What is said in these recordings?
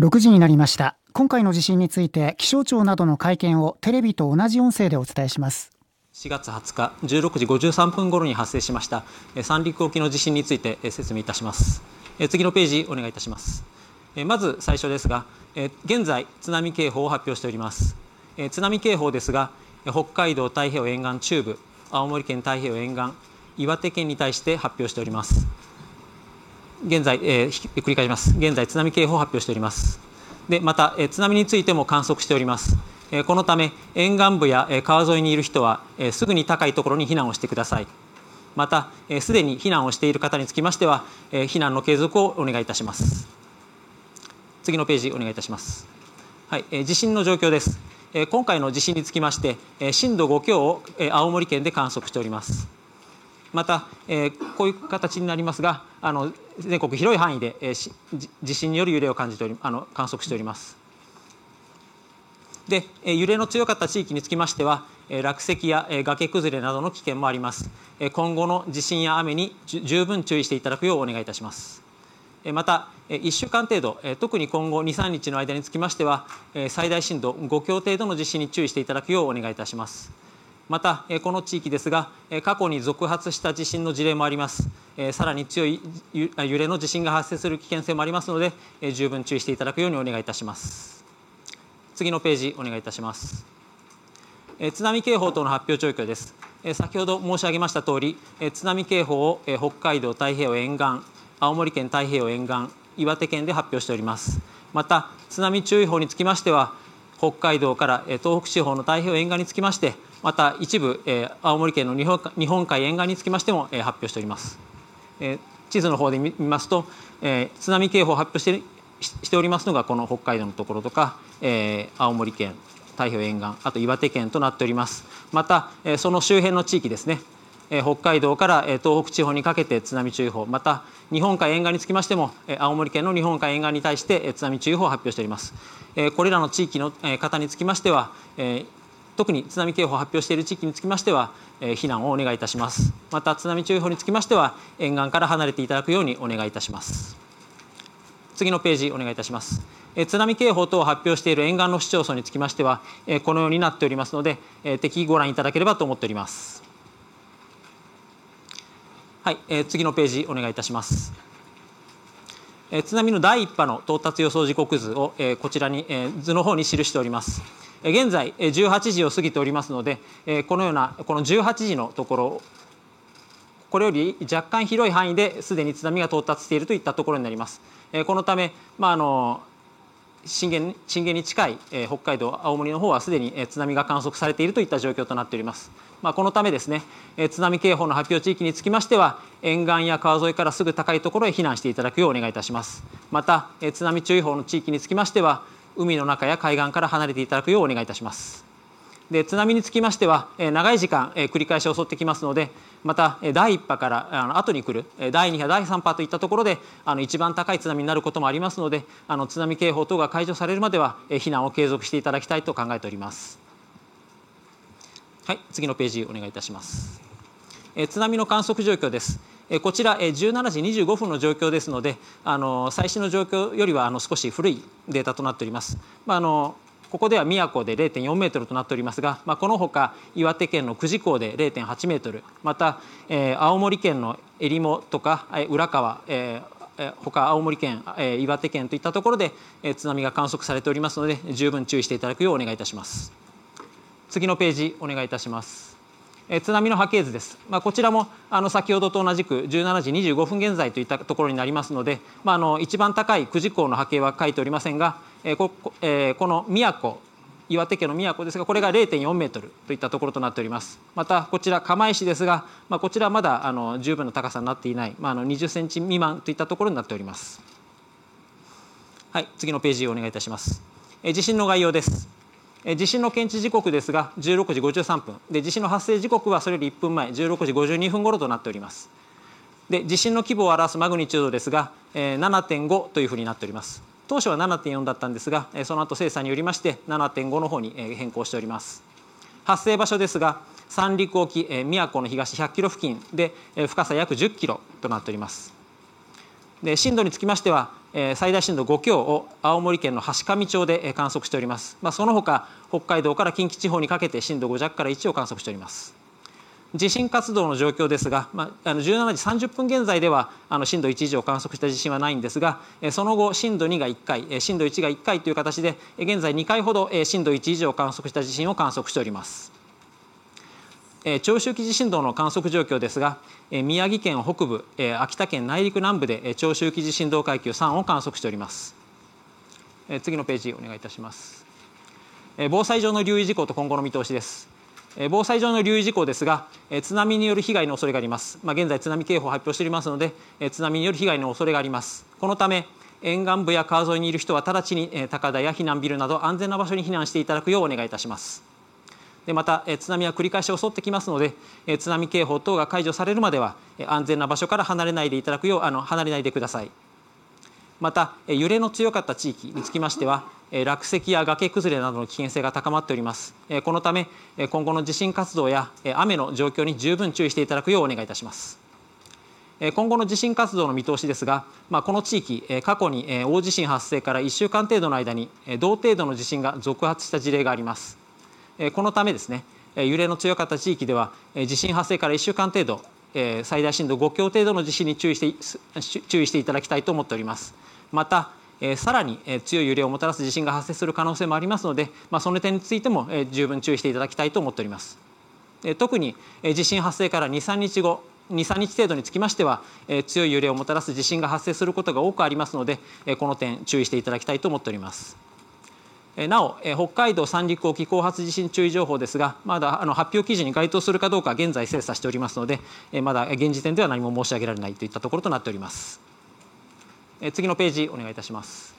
6時になりました。今回の地震について気象庁などの会見をテレビと同じ音声でお伝えします。4月20日16時53分頃に発生しました三陸沖の地震について説明いたします。次のページお願いいたします。まず最初ですが現在津波警報を発表しております。津波警報ですが北海道太平洋沿岸中部青森県太平洋沿岸岩手県に対して発表しております。現在、えー、繰り返します。現在津波警報を発表しております。でまた、えー、津波についても観測しております。えー、このため沿岸部や、えー、川沿いにいる人は、えー、すぐに高いところに避難をしてください。またすで、ー、に避難をしている方につきましては、えー、避難の継続をお願いいたします。次のページお願いいたします。はい、えー、地震の状況です。えー、今回の地震につきまして、えー、震度5強を、えー、青森県で観測しております。また、えー、こういう形になりますがあの全国広い範囲で、えー、地震による揺れを感じておりあの観測しております。で揺れの強かった地域につきましては落石や崖崩れなどの危険もあります。今後の地震や雨に十分注意していただくようお願いいたします。また1週間程度特に今後23日の間につきましては最大震度5強程度の地震に注意していただくようお願いいたします。またこの地域ですが過去に続発した地震の事例もあります。さらに強い揺れの地震が発生する危険性もありますので十分注意していただくようにお願いいたします。次のページお願いいたします。津波警報等の発表状況です。先ほど申し上げました通り津波警報を北海道太平洋沿岸青森県太平洋沿岸岩手県で発表しております。また津波注意報につきましては北海道から東北地方の太平洋沿岸につきましてまた一部青森県の日本海沿岸につきましても発表しております。地図の方で見ますと津波警報を発表してしておりますのがこの北海道のところとか青森県太平洋沿岸あと岩手県となっております。またその周辺の地域ですね。北海道から東北地方にかけて津波注意報また日本海沿岸につきましても青森県の日本海沿岸に対して津波注意報を発表しております。これらの地域の方につきましては特に津波警報を発表している地域につきましてはえ避難をお願いいたしますまた津波注意報につきましては沿岸から離れていただくようにお願いいたします次のページお願いいたしますえ津波警報等を発表している沿岸の市町村につきましてはえこのようになっておりますのでえ適宜ご覧いただければと思っておりますはい、えー、次のページお願いいたします。えー、津波の第1波の到達予想時刻図を、えー、こちらに、えー、図の方に記しております。え、現在、えー、18時を過ぎておりますので、え、このようなこの18時のところこれより若干広い範囲ですでに津波が到達しているといったところになります。え、このため、まああの震源震源に近い、え、北海道青森の方はすでに、え、津波が観測されているといった状況となっております。まあ、このためですね、え、津波警報の発表地域につきましては沿岸や川沿いからすぐ高いところへ避難していただくようお願いいたします。また、え、津波注意報の地域につきましては海の中や海岸から離れていただくようお願いいたします。で津波につきましては、えー、長い時間、えー、繰り返し襲ってきますのでまた第1波からあの後に来る第2波第3波といったところであの一番高い津波になることもありますのであの津波警報等が解除されるまでは避難を継続していただきたいと考えております。はい、次のページお願いいたします。え津波の観測状況です。えこちらえ17時25分の状況ですので、あの最新の状況よりはあの少し古いデータとなっております。まあ、あのここでは宮古で0.4メートルとなっておりますが、まあ、このほか岩手県の久慈港で0.8メートルまた、えー、青森県のえりもとかえ浦川、えー、他青森県、えー、岩手県といったところで、えー、津波が観測されておりますので十分注意していただくようお願いいたします次のページお願いいたしますえ津波の波形図です、まあ、こちらもあの先ほどと同じく17時25分現在といったところになりますので、まあ、あの一番高い久慈港の波形は書いておりませんがえこえーこの宮古岩手県の宮古ですがこれが0.4メートルといったところとなっております。またこちら釜石ですが、まあ、こちらはまだあの十分な高さになっていない、まあ、あの20センチ未満といったところになっております。はい次のページお願いいたします。え地震の概要です。地震の検知時刻ですが16時53分。で地震の発生時刻はそれより1分前16時52分頃となっております。で地震の規模を表すマグニチュードですが7.5というふうになっております。当初は7.4だったんですがその後精査によりまして7.5の方に変更しております。発生場所ですが三陸沖宮古の東100キロ付近で深さ約10キロとなっております。で震度につきましては最大震度5強を青森県の橋上町で観測しております、まあ、その他北海道から近畿地方にかけて震度5弱から1を観測しております。地震活動の状況ですが、まあ、あの17時30分現在ではあの震度1以上観測した地震はないんですがその後震度2が1回震度1が1回という形で現在2回ほど震度1以上観測した地震を観測しております。長周期地震動の観測状況ですが宮城県北部秋田県内陸南部で長周期地震動階級3を観測しております。次のページお願いいたします。防災上の留意事項と今後の見通しです。防災上の留意事項ですが津波による被害の恐れがあります、まあ、現在津波警報を発表しておりますので津波による被害の恐れがあります。このため沿岸部や川沿いにいる人は直ちに高台や避難ビルなど安全な場所に避難していただくようお願いいたします。でまた津波は繰り返し襲ってきますので津波警報等が解除されるまでは安全な場所から離れないでいただくようあの離れないでください。また揺れの強かった地域につきましては落石や崖崩れなどの危険性が高まっております。このため今後の地震活動や雨の状況に十分注意していただくようお願いいたします。今後の地震活動の見通しですが、まあ、この地域過去に大地震発生から1週間程度の間に同程度の地震が続発した事例があります。このためですね揺れの強かった地域では地震発生から1週間程度最大震度5強程度の地震に注意して注意していただきたいと思っております。またさらに強い揺れをもたらす地震が発生する可能性もありますので、まあ、その点についても十分注意していただきたいと思っております。特に地震発生から23日後23日程度につきましては強い揺れをもたらす地震が発生することが多くありますのでこの点注意していただきたいと思っております。なお北海道三陸沖後発地震注意情報ですがまだあの発表記事に該当するかどうか現在精査しておりますのでまだ現時点では何も申し上げられないといったところとなっております。次のページお願いいたします。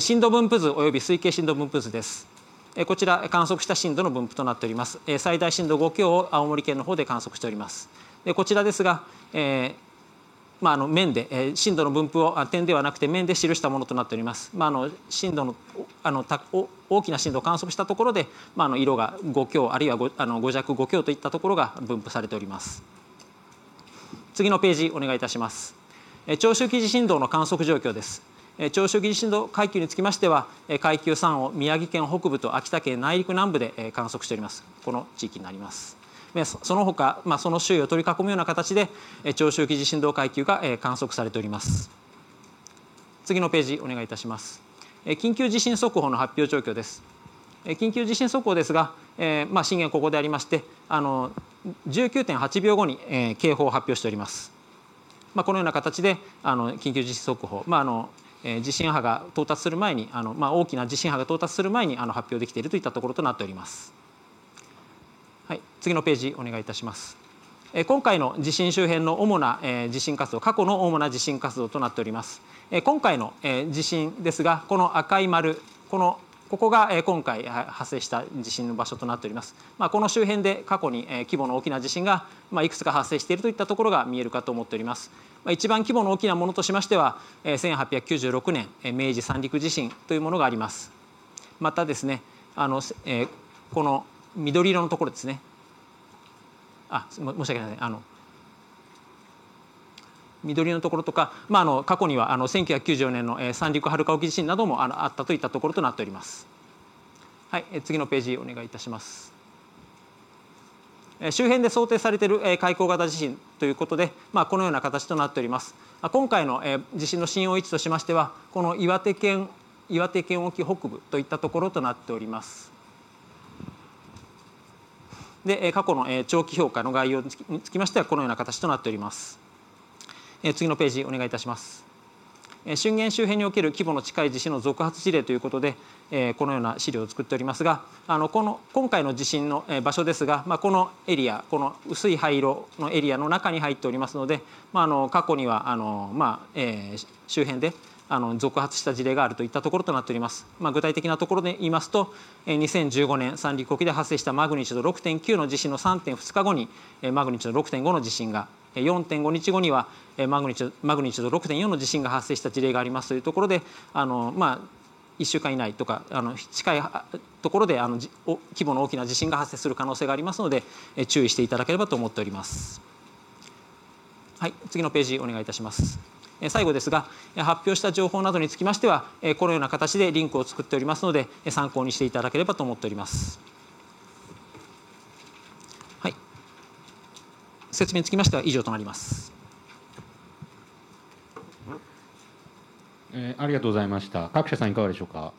震度分布図及び推計震度分布図です。こちら観測した震度の分布となっております。最大震度5強を青森県の方で観測しております。こちらですが、えーまあ、あの面で、えー、震度の分布を点ではなくて面で記したものとなっております。まあ、あの震度のあのたお大きな震度を観測したところで、まあ、あの色が5強あるいは 5, あの5弱5強といったところが分布されております。次のページお願いいたします。えー、長周期地震動の観測状況です。長周期地震動階級につきましては階級3を宮城県北部と秋田県内陸南部で観測しておりますこの地域になりますその他、まあ、その周囲を取り囲むような形で長周期地震動階級が観測されております。次のページお願いいたします。緊急地震速報の発表状況です。緊急地震速報ですが、えー、まあ震源ここでありましてあの19.8秒後に、えー、警報を発表しております、まあ、このような形であの緊急地震速報、まああのえー、地震波が到達する前にあの、まあ、大きな地震波が到達する前にあの発表できているといったところとなっております。はい、次のページお願いいたします。今回の地震周辺の主な地震活動過去の主な地震活動となっております。今回の地震ですがこの赤い丸このここが今回発生した地震の場所となっております、まあ、この周辺で過去に規模の大きな地震がいくつか発生しているといったところが見えるかと思っております。一番規模の大きなものとしましては1896年明治三陸地震というものがあります。またですねあのこの緑色のところですねあ申し訳ないあの緑のところとか、まあ、あの過去にはあの1994年の、えー、三陸はるか沖地震などもあのあったといったところとなっております。はい、え次のページお願いいたします。え周辺で想定されている、えー、海溝型地震ということで、まあ、このような形となっております。今回の、えー、地震の震央位置としましてはこの岩手県岩手県沖北部といったところとなっております。で過去の長期評価の概要につきましてはこのような形となっております。次のページお願いいたします。震源周辺における規模の近い地震の続発事例ということでこのような資料を作っておりますがあのこの今回の地震の場所ですが、まあ、このエリアこの薄い灰色のエリアの中に入っておりますので、まあ、あの過去にはあの、まあえー、周辺であの続発した事例があるといったところとなっております。まあ、具体的なところで言いますと、2015年三陸沖で発生したマグニチュード6.9の地震の3.2日後にマグニチュード6.5の地震が4.5日後にはマグニチュード6.4の地震が発生した事例がありますというところであの、まあ、1週間以内とかあの近いところであの規模の大きな地震が発生する可能性がありますので注意していただければと思っております。はい、次のページお願いいたします。最後ですが発表した情報などにつきましてはこのような形でリンクを作っておりますので参考にしていただければと思っております。はい、説明につきましては以上となります。えー、ありがとうございました。各社さんいかがでしょうか？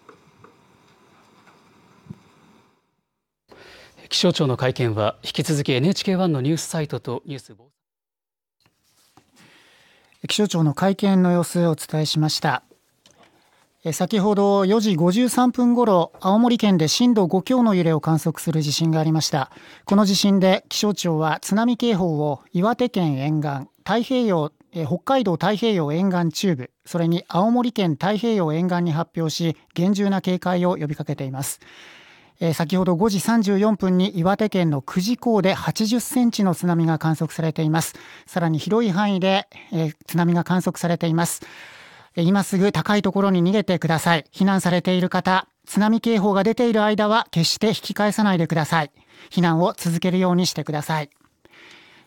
気象庁の会見は引き続き NHK1 のニュースサイトとニュース気象庁の会見の様子をお伝えしました。先ほど4時53分ごろ青森県で震度5強の揺れを観測する地震がありました。この地震で気象庁は津波警報を岩手県沿岸太平洋北海道太平洋沿岸中部それに青森県太平洋沿岸に発表し厳重な警戒を呼びかけています。えー、先ほど5時34分に岩手県の久慈港で80センチの津波が観測されています。さらに広い範囲で、えー、津波が観測されています。今すぐ高いところに逃げてください。避難されている方津波警報が出ている間は決して引き返さないでください。避難を続けるようにしてください。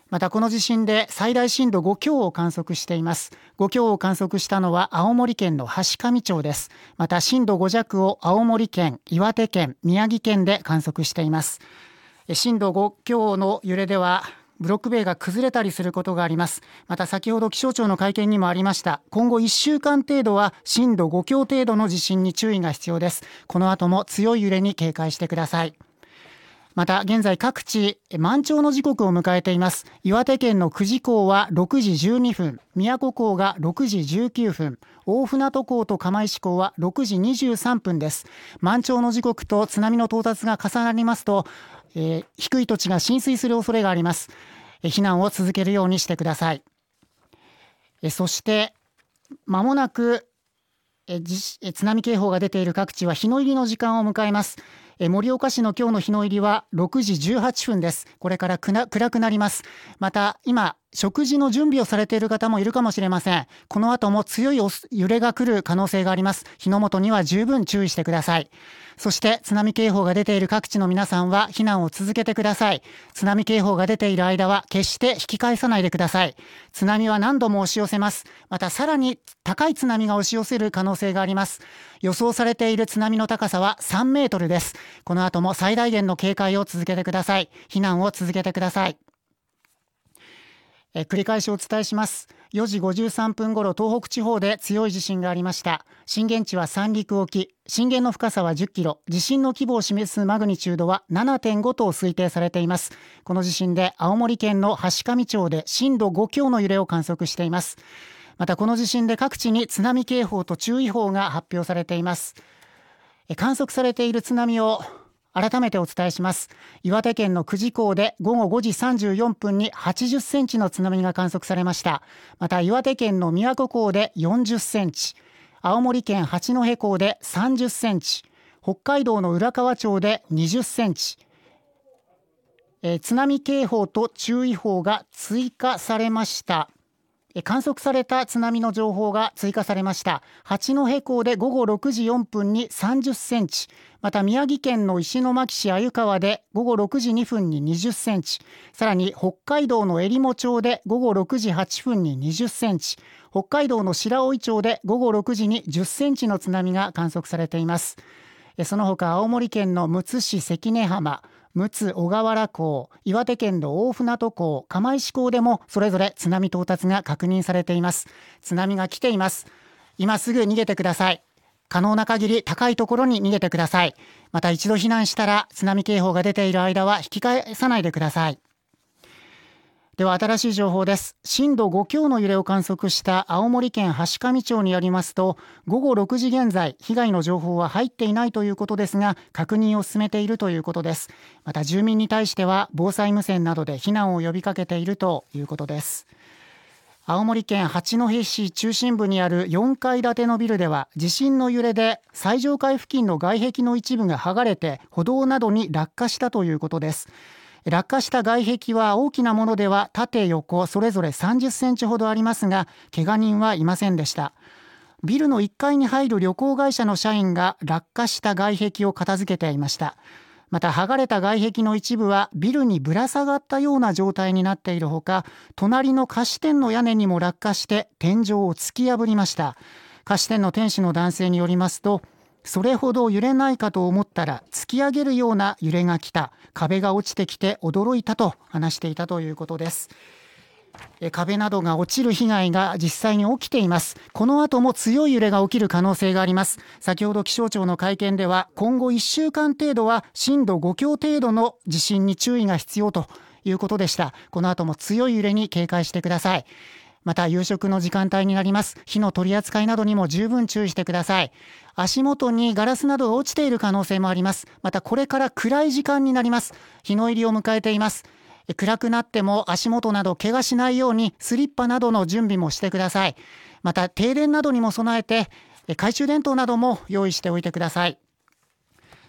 またこの地震で最大震度5強を観測しています。5強を観測したのは青森県の橋上町です。また震度5弱を青森県岩手県宮城県で観測しています。震度5強の揺れではブロック塀が崩れたりすることがあります。また先ほど気象庁の会見にもありました。今後1週間程度は震度5強程度の地震に注意が必要です。この後も強い揺れに警戒してください。また現在各地満潮の時刻を迎えています。岩手県の久慈港は6時12分宮古港が6時19分大船渡港と釜石港は6時23分です。満潮の時刻と津波の到達が重なりますと、えー、低い土地が浸水する恐れがあります。避難を続けるようにしてください。そしてまもなく津波警報が出ている各地は日の入りの時間を迎えます。え盛岡市の今日の日の入りは6時18分です。これから暗くなります。また今食事の準備をされている方もいるかもしれません。この後も強い揺れが来る可能性があります。火の元には十分注意してください。そして津波警報が出ている各地の皆さんは避難を続けてください。津波警報が出ている間は決して引き返さないでください。津波は何度も押し寄せます。またさらに高い津波が押し寄せる可能性があります。予想されている津波の高さは3メートルです。この後も最大限の警戒を続けてください。避難を続けてください。え繰り返しお伝えします。4時53分ご東北地方で強い地震がありました。震源地は三陸沖。震源の深さは10キロ。地震の規模を示すマグニチュードは7.5と推定されています。この地震で青森県の橋上町で震度5強の揺れを観測しています。またこの地震で各地に津波警報と注意報が発表されています。観測されている津波を改めてお伝えします。岩手県の久慈港で午後5時34分に80センチの津波が観測されました。また岩手県の宮古港で40センチ青森県八戸港で30センチ北海道の浦河町で20センチえー、津波警報と注意報が追加されました。観測された津波の情報が追加されました。八戸港で午後6時4分に30センチ。また宮城県の石巻市鮎川で午後6時2分に20センチ。さらに北海道のえりも町で午後6時8分に20センチ。北海道の白老町で午後6時に10センチの津波が観測されています。その他青森県のむつ市関根浜。陸奥小川原港岩手県の大船渡港釜石港でもそれぞれ津波到達が確認されています。津波が来ています。今すぐ逃げてください。可能な限り高いところに逃げてください。また一度避難したら津波警報が出ている間は引き返さないでください。では新しい情報です。震度5強の揺れを観測した青森県橋上町によりますと午後6時現在被害の情報は入っていないということですが確認を進めているということです。また住民に対しては防災無線などで避難を呼びかけているということです。青森県八戸市中心部にある4階建てのビルでは地震の揺れで最上階付近の外壁の一部が剥がれて歩道などに落下したということです。落下した外壁は大きなものでは縦横それぞれ30センチほどありますが怪我人はいませんでした。ビルの1階に入る旅行会社の社員が落下した外壁を片付けていました。また剥がれた外壁の一部はビルにぶら下がったような状態になっているほか隣の菓子店の屋根にも落下して天井を突き破りました。菓子店の店主の男性によりますとそれほど揺れないかと思ったら突き上げるような揺れが来た。壁が落ちてきて驚いたと話していたということです。壁などが落ちる被害が実際に起きています。この後も強い揺れが起きる可能性があります。先ほど気象庁の会見では今後1週間程度は震度5強程度の地震に注意が必要ということでした。この後も強い揺れに警戒してください。また夕食の時間帯になります。火の取り扱いなどにも十分注意してください。足元にガラスなどが落ちている可能性もあります。またこれから暗い時間になります。日の入りを迎えています。暗くなっても足元など怪我しないようにスリッパなどの準備もしてください。また停電などにも備えて懐中電灯なども用意しておいてください。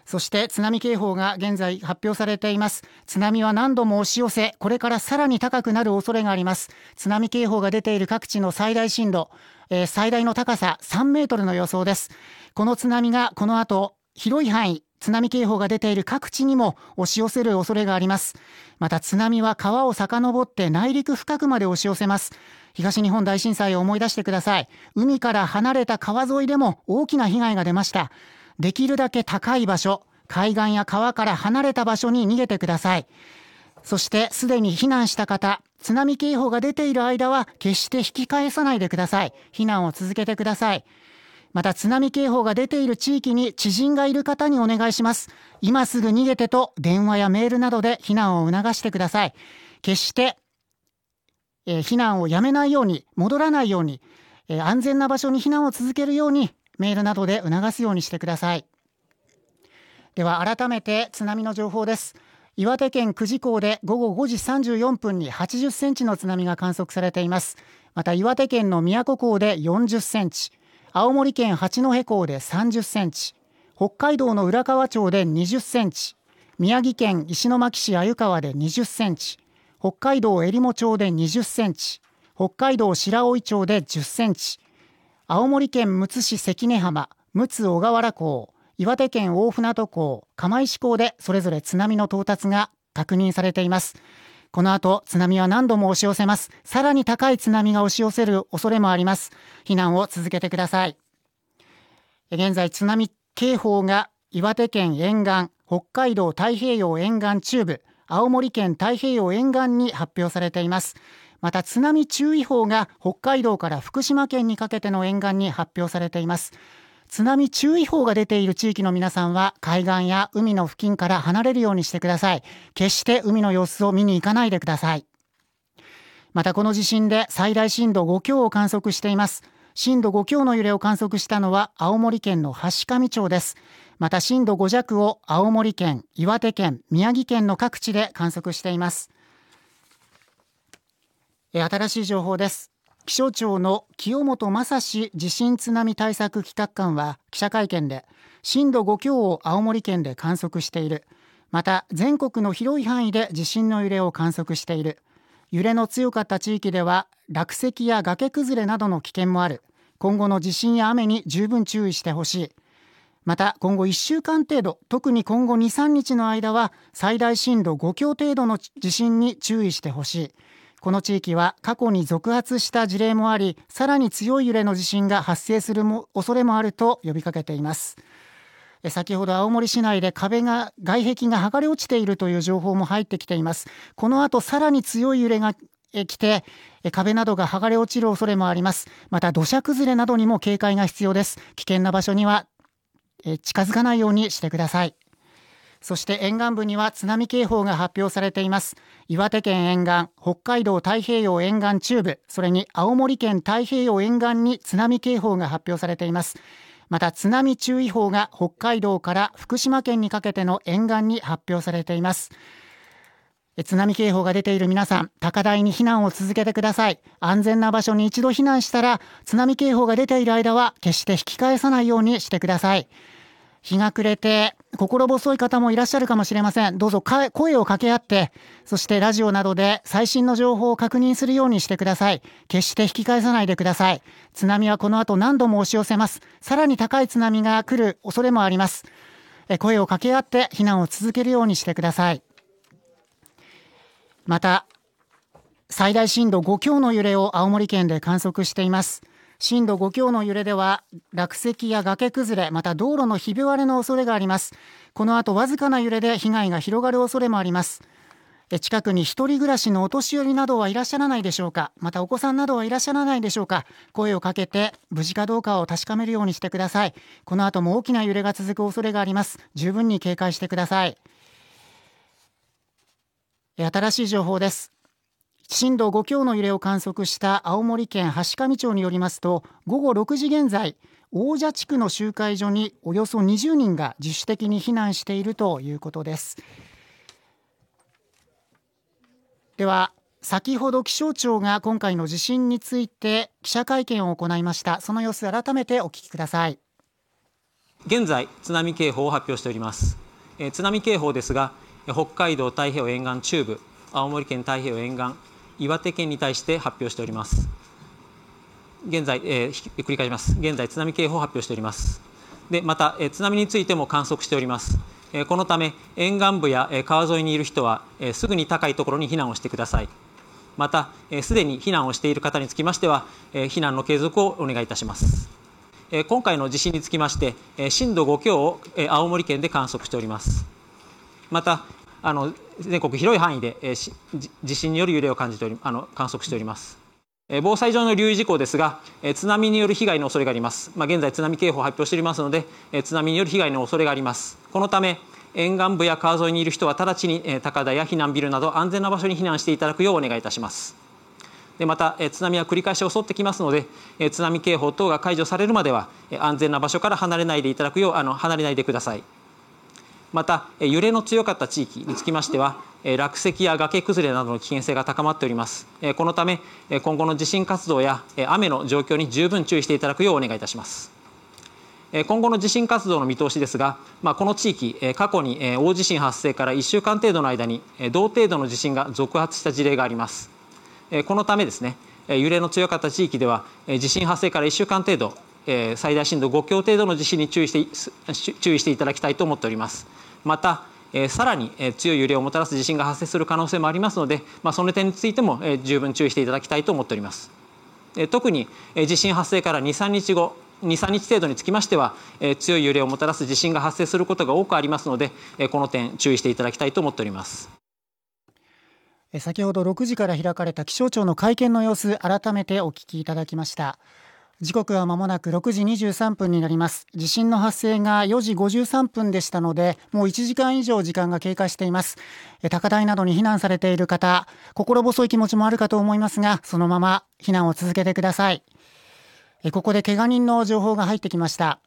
そして津波警報が現在発表されています。津波は何度も押し寄せこれからさらに高くなる恐れがあります。津波警報が出ている各地の最大震度、えー、最大の高さ3メートルの予想です。この津波がこの後広い範囲津波警報が出ている各地にも押し寄せる恐れがあります。また津波は川を遡って内陸深くまで押し寄せます。東日本大震災を思い出してください。海から離れた川沿いでも大きな被害が出ました。できるだけ高い場所海岸や川から離れた場所に逃げてください。そしてすでに避難した方津波警報が出ている間は決して引き返さないでください。避難を続けてください。また津波警報が出ている地域に知人がいる方にお願いします。今すぐ逃げてと電話やメールなどで避難を促してください。決して、えー、避難をやめないように戻らないように、えー、安全な場所に避難を続けるようにメールなどで促すようにしてください。では改めて津波の情報です。岩手県久慈港で午後5時34分に80センチの津波が観測されています。また岩手県の宮古港で40センチ。青森県八戸港で30センチ。北海道の浦河町で20センチ。宮城県石巻市鮎川で20センチ。北海道えりも町で20センチ。北海道白老町で10センチ。青森県むつ市関根浜陸奥小河原港岩手県大船渡港釜石港でそれぞれ津波の到達が確認されています。この後津波は何度も押し寄せます。さらに高い津波が押し寄せる恐れもあります。避難を続けてください。現在津波警報が岩手県沿岸北海道太平洋沿岸中部青森県太平洋沿岸に発表されています。また津波注意報が北海道から福島県にかけての沿岸に発表されています。津波注意報が出ている地域の皆さんは海岸や海の付近から離れるようにしてください。決して海の様子を見に行かないでください。またこの地震で最大震度5強を観測しています。震度5強の揺れを観測したのは青森県の橋上町です。また震度5弱を青森県岩手県宮城県の各地で観測しています。新しい情報です。気象庁の清本正史地震津波対策企画官は記者会見で震度5強を青森県で観測している。また全国の広い範囲で地震の揺れを観測している。揺れの強かった地域では落石や崖崩れなどの危険もある。今後の地震や雨に十分注意してほしい。また今後1週間程度特に今後23日の間は最大震度5強程度の地震に注意してほしい。この地域は過去に続発した事例もありさらに強い揺れの地震が発生するも恐れもあると呼びかけています。先ほど青森市内で壁が外壁が剥がれ落ちているという情報も入ってきています。この後さらに強い揺れが来て壁などが剥がれ落ちる恐れもあります。また土砂崩れなどにも警戒が必要です。危険な場所には近づかないようにしてください。そして沿岸部には津波警報が発表されています。岩手県沿岸北海道太平洋沿岸中部それに青森県太平洋沿岸に津波警報が発表されています。また津波注意報が北海道から福島県にかけての沿岸に発表されています。津波警報が出ている皆さん高台に避難を続けてください。安全な場所に一度避難したら津波警報が出ている間は決して引き返さないようにしてください。日が暮れて心細い方もいらっしゃるかもしれません。どうぞ声を掛け合ってそしてラジオなどで最新の情報を確認するようにしてください。決して引き返さないでください。津波はこの後何度も押し寄せます。さらに高い津波が来る恐れもあります。声を掛け合って避難を続けるようにしてください。また最大震度5強の揺れを青森県で観測しています。震度5強の揺れでは落石や崖崩れまた道路のひび割れの恐れがあります。この後わずかな揺れで被害が広がる恐れもあります。近くに一人暮らしのお年寄りなどはいらっしゃらないでしょうか？またお子さんなどはいらっしゃらないでしょうか？声をかけて無事かどうかを確かめるようにしてください。この後も大きな揺れが続く恐れがあります。十分に警戒してください。新しい情報です。震度5強の揺れを観測した青森県階上町によりますと午後6時現在王者地区の集会所におよそ20人が自主的に避難しているということです。では先ほど気象庁が今回の地震について記者会見を行いました。その様子改めてお聞きください。現在津波警報を発表しております、え津波警報ですが北海道太平洋沿岸中部青森県太平洋沿岸岩手県に対して発表しております。現在、えー、繰り返します。現在津波警報を発表しております。でまた、え津波についても観測しております。このため沿岸部や川沿いにいる人はすぐに高いところに避難をしてください。またすでに避難をしている方につきましては避難の継続をお願いいたします。今回の地震につきまして震度5強を青森県で観測しております。またあの全国広い範囲でえ地震による揺れを感じておりあの観測しております。防災上の留意事項ですが津波による被害の恐れがあります、まあ、現在津波警報を発表しておりますので津波による被害の恐れがあります。このため沿岸部や川沿いにいる人は直ちに高台や避難ビルなど安全な場所に避難していただくようお願いいたします。でまた津波は繰り返し襲ってきますので津波警報等が解除されるまでは安全な場所から離れないでいただくようあの離れないでください。また揺れの強かった地域につきましては落石や崖崩れなどの危険性が高まっておりますこのため今後の地震活動や雨の状況に十分注意していただくようお願いいたします今後の地震活動の見通しですが、まあ、この地域、過去に大地震発生から1週間程度の間に同程度の地震が続発した事例があります。このためですね、揺れの強かった地域では、地震発生から1週間程度、え最大震度5強程度の地震に注意して注意していただきたいと思っております。また、えさらにえ強い揺れをもたらす地震が発生する可能性もありますので、まあ、その点についてもえ十分注意していただきたいと思っております。え特にえ地震発生から2、3日後、23日程度につきましては、えー、強い揺れをもたらす地震が発生することが多くありますので、えー、この点注意していただきたいと思っております先ほど6時から開かれた気象庁の会見の様子改めてお聞きいただきました時刻はまもなく6時23分になります。地震の発生が4時53分でしたのでもう1時間以上時間が経過しています。高台などに避難されている方心細い気持ちもあるかと思いますがそのまま避難を続けてください。ここで怪我人の情報が入ってきました。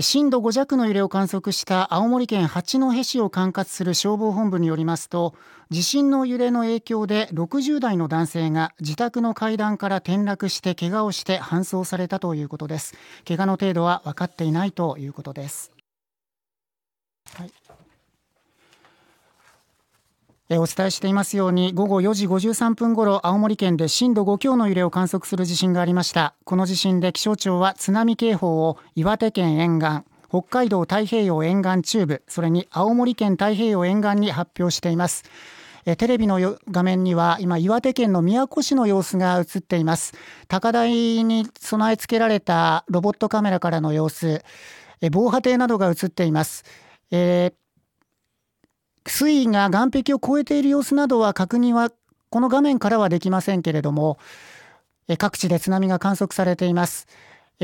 震度5弱の揺れを観測した青森県八戸市を管轄する消防本部によりますと地震の揺れの影響で60代の男性が自宅の階段から転落して怪我をして搬送されたということです。怪我の程度は分かっていないということです、はい。お伝えしていますように午後4時53分ごろ青森県で震度5強の揺れを観測する地震がありました。この地震で気象庁は津波警報を岩手県沿岸北海道太平洋沿岸中部それに青森県太平洋沿岸に発表しています。テレビの画面には今岩手県の宮古市の様子が映っています。高台に備え付けられたロボットカメラからの様子防波堤などが映っています、えー水位が岸壁を越えている様子などは確認はこの画面からはできませんけれども各地で津波が観測されています。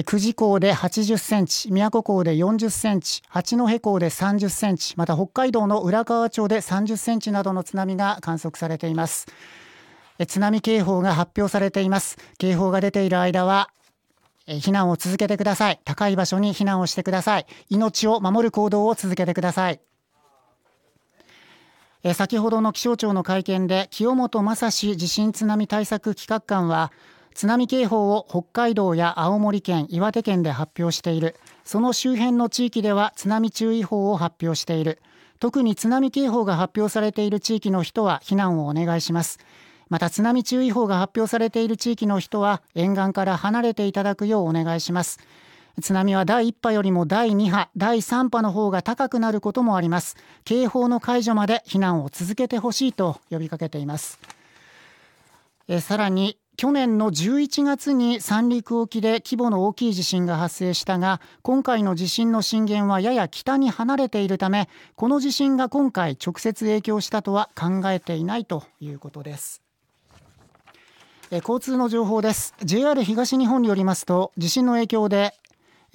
久慈港で80センチ宮古港で40センチ八戸港で30センチまた北海道の浦河町で30センチなどの津波が観測されています。津波警報が発表されています。警報が出ている間は避難を続けてください。高い場所に避難をしてください。命を守る行動を続けてください。え先ほどの気象庁の会見で清本正史地震津波対策企画官は津波警報を北海道や青森県岩手県で発表している。その周辺の地域では津波注意報を発表している。特に津波警報が発表されている地域の人は避難をお願いします。また津波注意報が発表されている地域の人は沿岸から離れていただくようお願いします。津波は第1波よりも第2波、第3波の方が高くなることもあります。警報の解除まで避難を続けてほしいと呼びかけています。えさらに去年の11月に三陸沖で規模の大きい地震が発生したが今回の地震の震源はやや北に離れているためこの地震が今回直接影響したとは考えていないということです交通の情報です JR 東日本によりますと地震の影響で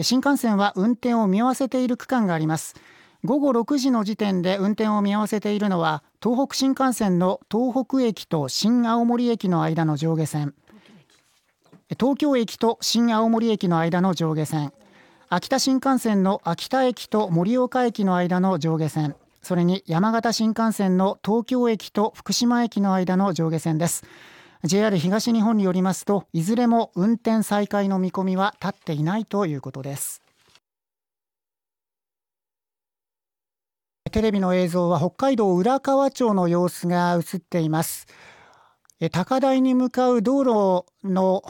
新幹線は運転を見合わせている区間があります。午後6時の時点で運転を見合わせているのは東北新幹線の東北駅と新青森駅の間の上下線。東京駅と新青森駅の間の上下線。秋田新幹線の秋田駅と盛岡駅の間の上下線。それに山形新幹線の東京駅と福島駅の間の上下線です。JR 東日本によりますといずれも運転再開の見込みは立っていないということです。テレビの映像は北海道浦河町の様子が映っています。高台に向かう道路の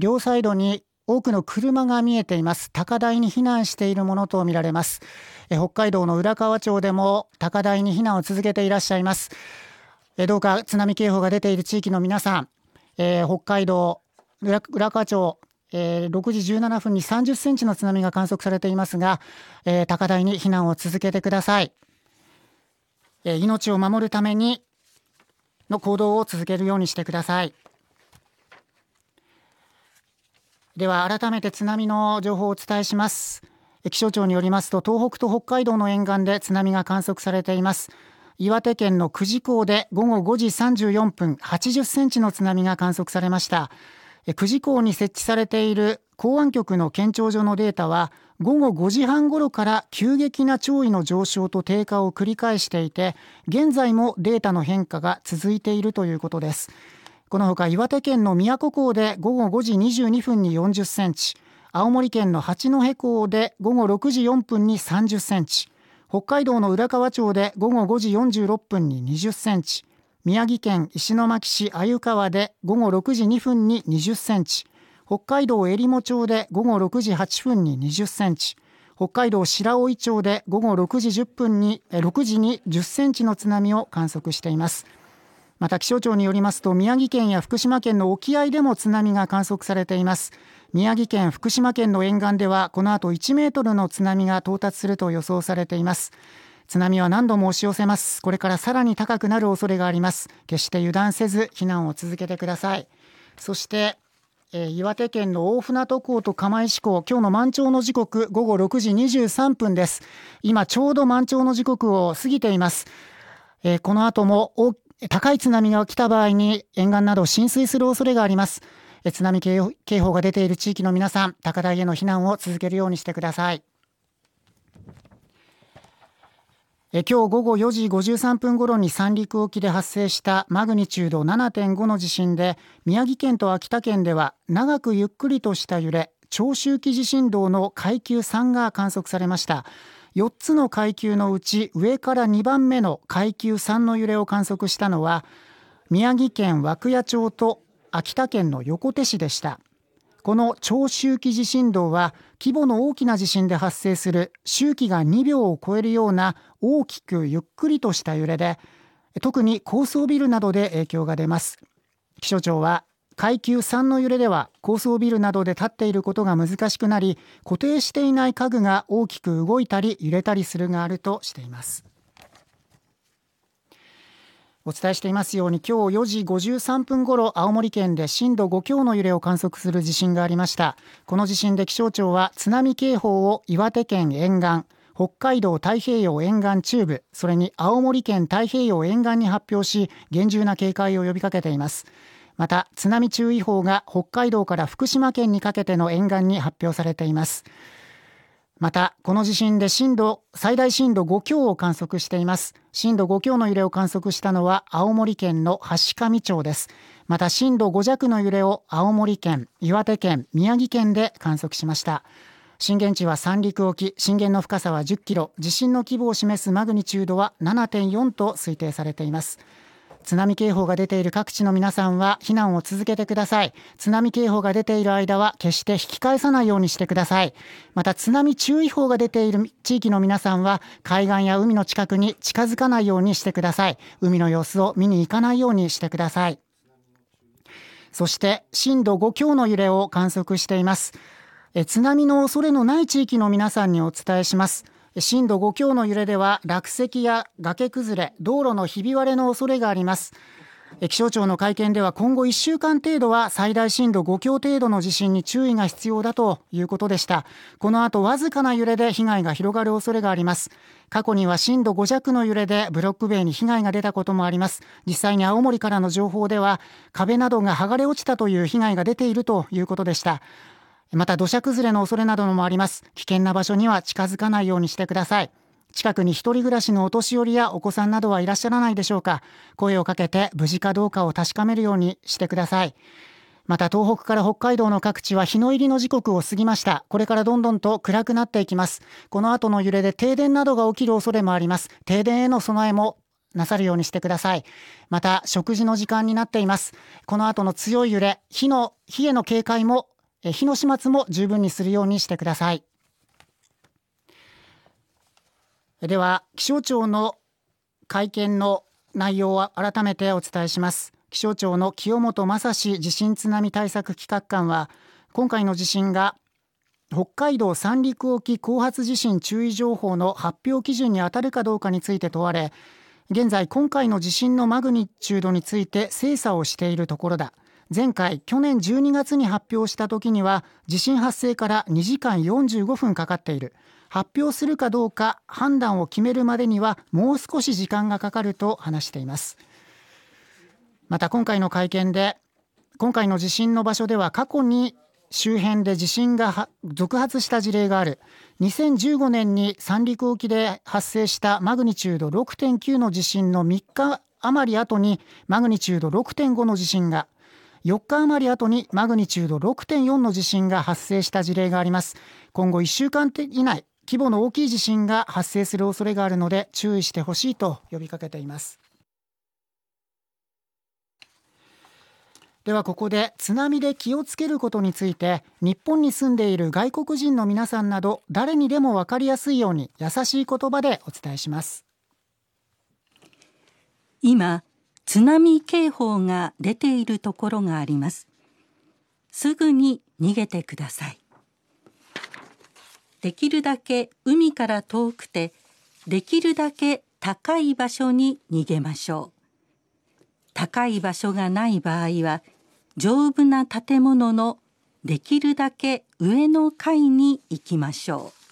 両サイドに多くの車が見えています。高台に避難しているものとみられます。北海道の浦河町でも高台に避難を続けていらっしゃいます。えどうか津波警報が出ている地域の皆さん、えー、北海道浦河町えー、6時17分に30センチの津波が観測されていますが、えー、高台に避難を続けてください、えー、命を守るためにの行動を続けるようにしてください。では改めて津波の情報をお伝えします。気象庁によりますと東北と北海道の沿岸で津波が観測されています。岩手県の久慈港で午後5時34分80センチの津波が観測されました。久慈港に設置されている港湾局の検潮所のデータは午後5時半ごろから急激な潮位の上昇と低下を繰り返していて現在もデータの変化が続いているということです。このほか岩手県の宮古港で午後5時22分に40センチ青森県の八戸港で午後6時4分に30センチ北海道の浦河町で午後5時46分に20センチ宮城県石巻市鮎川で午後6時2分に20センチ北海道えりも町で午後6時8分に20センチ北海道白老町で午後6時10分に6時に10センチの津波を観測しています。また気象庁によりますと宮城県や福島県の沖合でも津波が観測されています。宮城県福島県の沿岸ではこの後1メートルの津波が到達すると予想されています。津波は何度も押し寄せます。これからさらに高くなる恐れがあります。決して油断せず避難を続けてください。そしてえー、岩手県の大船渡港と釜石港今日の満潮の時刻午後6時23分です。今ちょうど満潮の時刻を過ぎています、えー、この後も高い津波が来た場合に沿岸など浸水する恐れがあります。津波警報が出ている地域の皆さん高台への避難を続けるようにしてください。え今日午後4時53分ごろに三陸沖で発生したマグニチュード7.5の地震で宮城県と秋田県では長くゆっくりとした揺れ長周期地震動の階級3が観測されました。4つの階級のうち上から2番目の階級3の揺れを観測したのは宮城県涌谷町と秋田県の横手市でした。この長周期地震動は規模の大きな地震で発生する周期が2秒を超えるような大きくゆっくりとした揺れで特に高層ビルなどで影響が出ます。気象庁は階級3の揺れでは高層ビルなどで立っていることが難しくなり固定していない家具が大きく動いたり揺れたりするがあるとしています。お伝えしていますように今日4時53分ごろ青森県で震度5強の揺れを観測する地震がありました。この地震で気象庁は津波警報を岩手県沿岸北海道太平洋沿岸中部それに青森県太平洋沿岸に発表し厳重な警戒を呼びかけています。また津波注意報が北海道から福島県にかけての沿岸に発表されています。またこの地震で震度最大震度5強を観測しています。震度5強の揺れを観測したのは青森県の橋上町です。また震度5弱の揺れを青森県岩手県宮城県で観測しました。震源地は三陸沖震源の深さは10キロ。地震の規模を示すマグニチュードは7.4と推定されています。津波警報が出ている各地の皆さんは避難を続けてください。津波警報が出ている間は決して引き返さないようにしてください。また津波注意報が出ている地域の皆さんは海岸や海の近くに近づかないようにしてください。海の様子を見に行かないようにしてください。そして震度5強の揺れを観測しています。え津波の恐れのない地域の皆さんにお伝えします。震度5強の揺れでは落石や崖崩れ道路のひび割れの恐れがあります。気象庁の会見では今後1週間程度は最大震度5強程度の地震に注意が必要だということでした。この後わずかな揺れで被害が広がる恐れがあります。過去には震度5弱の揺れでブロック塀に被害が出たこともあります。実際に青森からの情報では壁などが剥がれ落ちたという被害が出ているということでした。また土砂崩れの恐れなどもあります。危険な場所には近づかないようにしてください。近くに一人暮らしのお年寄りやお子さんなどはいらっしゃらないでしょうか。声をかけて無事かどうかを確かめるようにしてください。また東北から北海道の各地は日の入りの時刻を過ぎました。これからどんどんと暗くなっていきます。この後の揺れで停電などが起きる恐れもあります。停電への備えもなさるようにしてください。また食事の時間になっています。この後の強い揺れ火の火への警戒も火の始末も十分にするようにしてください。では気象庁の会見の内容を改めてお伝えします。気象庁の清本正史地震津波対策企画官は今回の地震が北海道三陸沖後発地震注意情報の発表基準に当たるかどうかについて問われ現在今回の地震のマグニチュードについて精査をしているところだ。前回去年12月に発表した時には地震発生から2時間45分かかっている。発表するかどうか判断を決めるまでにはもう少し時間がかかると話しています。また今回の会見で今回の地震の場所では過去に周辺で地震が続発した事例がある。2015年に三陸沖で発生したマグニチュード6.9の地震の3日余り後にマグニチュード6.5の地震が4日余り後にマグニチュード6.4の地震が発生した事例があります。今後1週間以内規模の大きい地震が発生する恐れがあるので注意してほしいと呼びかけています。ではここで津波で気をつけることについて日本に住んでいる外国人の皆さんなど誰にでも分かりやすいように優しい言葉でお伝えします。今津波警報が出ているところがあります。すぐに逃げてください。できるだけ海から遠くてできるだけ高い場所に逃げましょう。高い場所がない場合は丈夫な建物のできるだけ上の階に行きましょう。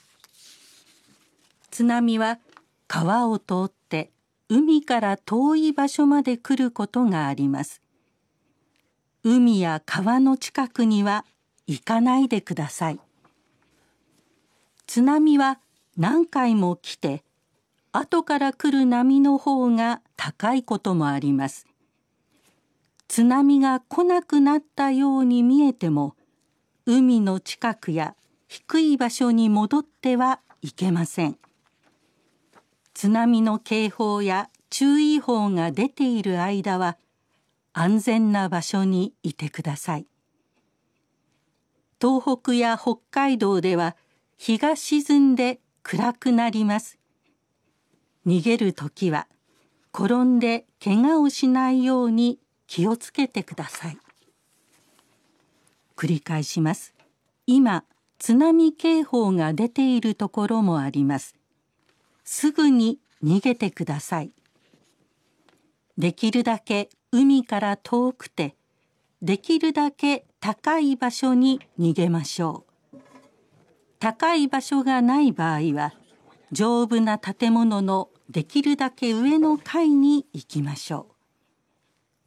津波は川を通って海から遠い場所まで来ることがあります。海や川の近くには行かないでください。津波は何回も来て後から来る波の方が高いこともあります。津波が来なくなったように見えても海の近くや低い場所に戻ってはいけません。津波の警報や注意報が出ている間は安全な場所にいてください。東北や北海道では日が沈んで暗くなります。逃げる時は転んで怪我をしないように気をつけてください。繰り返します。今津波警報が出ているところもあります。すぐに逃げてください。できるだけ海から遠くてできるだけ高い場所に逃げましょう。高い場所がない場合は丈夫な建物のできるだけ上の階に行きましょう。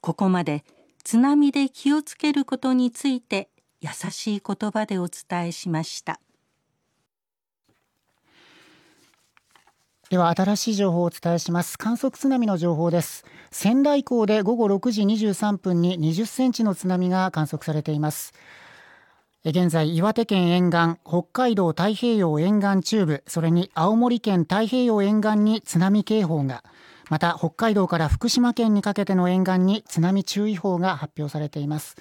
ここまで津波で気をつけることについて優しい言葉でお伝えしました。では新しい情報をお伝えします。観測津波の情報です。仙台港で午後6時23分に20センチの津波が観測されています。現在岩手県沿岸北海道太平洋沿岸中部それに青森県太平洋沿岸に津波警報がまた北海道から福島県にかけての沿岸に津波注意報が発表されています。